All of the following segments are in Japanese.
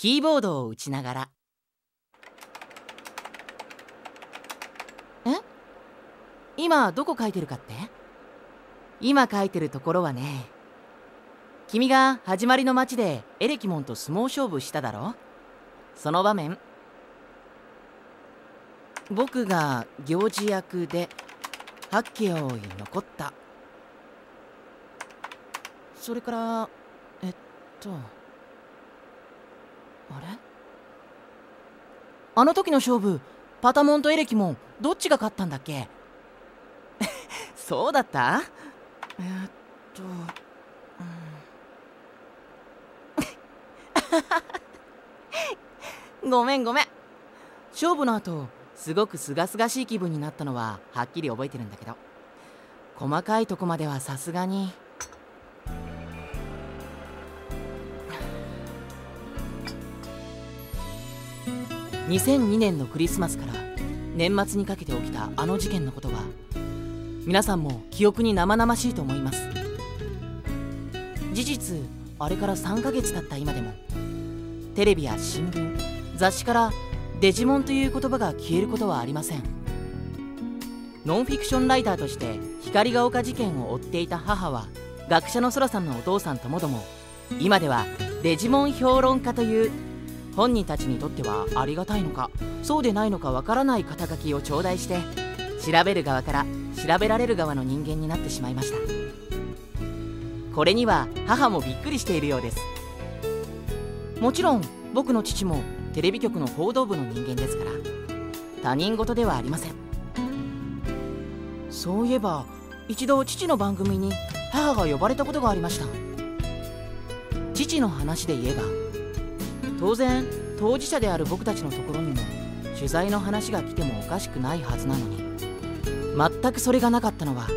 キーボードを打ちながら。え？今どこ書いてるかって？今書いてるところはね君が始まりの街でエレキモンと相撲勝負しただろ？その場面。僕が行司役で八景王に残った。それからえっとあれ？あの時の勝負パタモンとエレキモンどっちが勝ったんだっけ？そうだった？えー、っと、うん、ごめんごめん。勝負の後すごく清々しい気分になったのははっきり覚えてるんだけど。細かいとこまではさすがに2002年のクリスマスから年末にかけて起きたあの事件のことは皆さんも記憶に生々しいと思います。事実あれから3ヶ月経った今でもテレビや新聞雑誌からデジモンという言葉が消えることはありません。ノンフィクションライターとして光が丘事件を追っていた母は学者のそらさんのお父さんともども今ではデジモン評論家という本人たちにとってはありがたいのかそうでないのかわからない肩書きを頂戴して調べる側から調べられる側の人間になってしまいました。これには母もびっくりしているようです。もちろん僕の父もテレビ局の報道部の人間ですから他人事ではありません。そういえば一度父の番組に母が呼ばれたことがありました。父の話で言えば当然当事者である僕たちのところにも取材の話が来てもおかしくないはずなのに。全くそれがなかったのは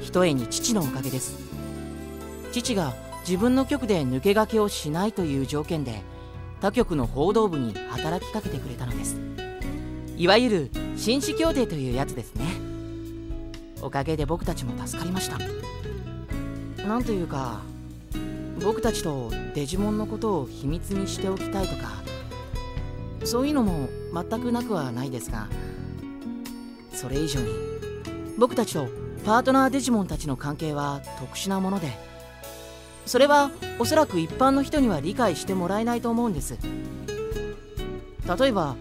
ひとえに父のおかげです。父が自分の局で抜け駆けをしないという条件で他局の報道部に働きかけてくれたのです。いわゆる紳士協定というやつですね。おかげで僕たちも助かりました。なんというか僕たちとデジモンのことを秘密にしておきたいとかそういうのも全くなくはないですがそれ以上に僕たちとパートナーデジモンたちの関係は特殊なものでそれはおそらく一般の人には理解してもらえないと思うんです。例えば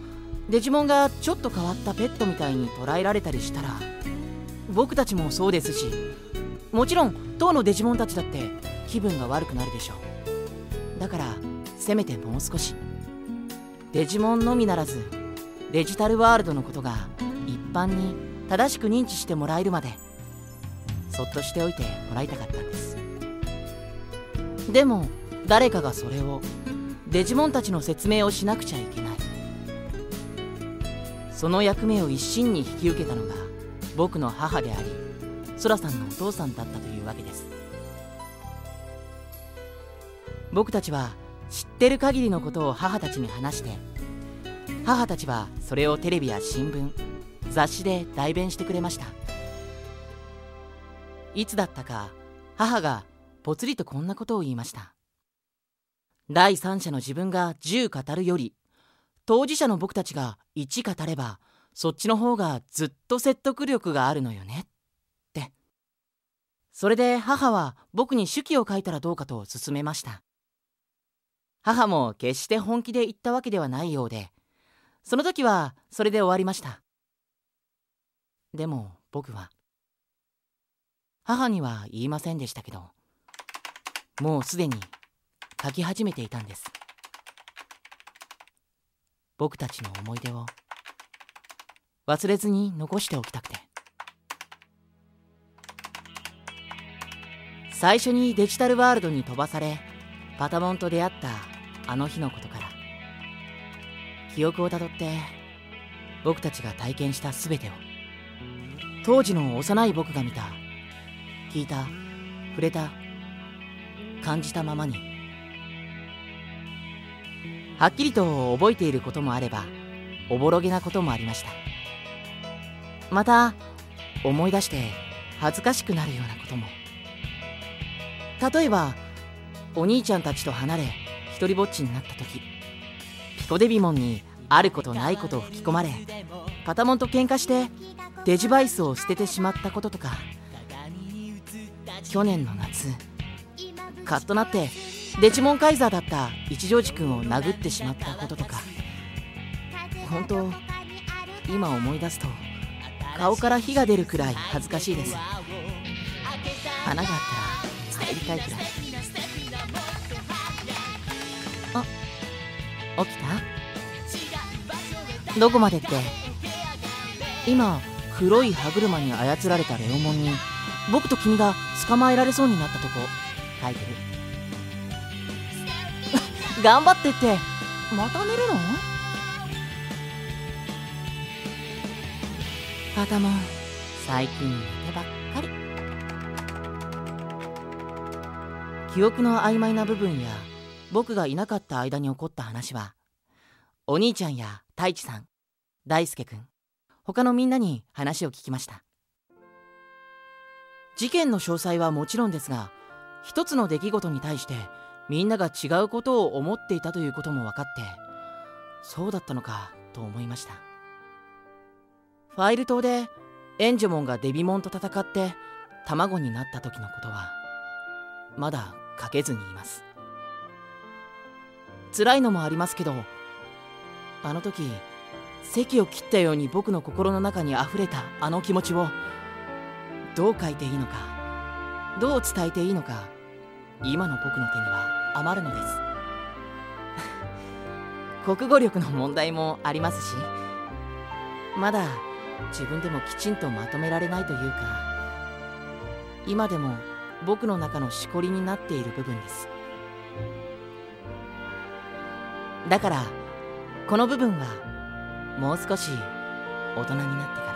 デジモンがちょっと変わったペットみたいに捉えられたりしたら僕たちもそうですしもちろん当のデジモンたちだって気分が悪くなるでしょう。だからせめてもう少し。デジモンのみならずデジタルワールドのことが一般に正しく認知してもらえるまでそっとしておいてもらいたかったんです。でも誰かがそれをデジモンたちの説明をしなくちゃいけない。その役目を一身に引き受けたのが僕の母でありソラさんのお父さんだったというわけです。僕たちは知ってる限りのことを母たちに話して母たちはそれをテレビや新聞雑誌で代弁してくれました。いつだったか母がぽつりとこんなことを言いました。第三者の自分が10語るより当事者の僕たちが1語ればそっちの方がずっと説得力があるのよね。って。それで母は僕に手記を書いたらどうかと勧めました。母も決して本気で言ったわけではないようで。その時はそれで終わりました。でも僕は母には言いませんでしたけどもうすでに書き始めていたんです。僕たちの思い出を忘れずに残しておきたくて。最初にデジタルワールドに飛ばされパタモンと出会ったあの日のことから。記憶をたどって僕たちが体験した全てを。当時の幼い僕が見た聞いた触れた感じたままに。はっきりと覚えていることもあればおぼろげなこともありました。また思い出して恥ずかしくなるようなことも。例えばお兄ちゃんたちと離れ一りぼっちになった時彦デビモンにあることないことを吹き込まれパタモンと喧嘩してデジバイスを捨ててしまったこととか去年の夏カッとなってデジモンカイザーだった一条寺君を殴ってしまったこととか本当今思い出すと顔から火が出るくらい恥ずかしいです。花があったら入りたいくらい。起きた？どこまでって？今黒い歯車に操られたレオモンに僕と君が捕まえられそうになったとこ書いてる頑張ってってまた寝るの？パタモン最近寝てばっかり。記憶の曖昧な部分や僕がいなかった間に起こった話はお兄ちゃんや太一さん大輔くん他のみんなに話を聞きました。事件の詳細はもちろんですが一つの出来事に対してみんなが違うことを思っていたということも分かってそうだったのかと思いました。ファイル島でエンジョモンがデビモンと戦って卵になった時のことはまだ書けずにいます。辛いのもありますけどあの時席を切ったように僕の心の中に溢れたあの気持ちをどう書いていいのかどう伝えていいのか今の僕の手には余るのです。国語力の問題もありますしまだ自分でもきちんとまとめられないというか今でも僕の中のしこりになっている部分です。だからこの部分はもう少し大人になってから。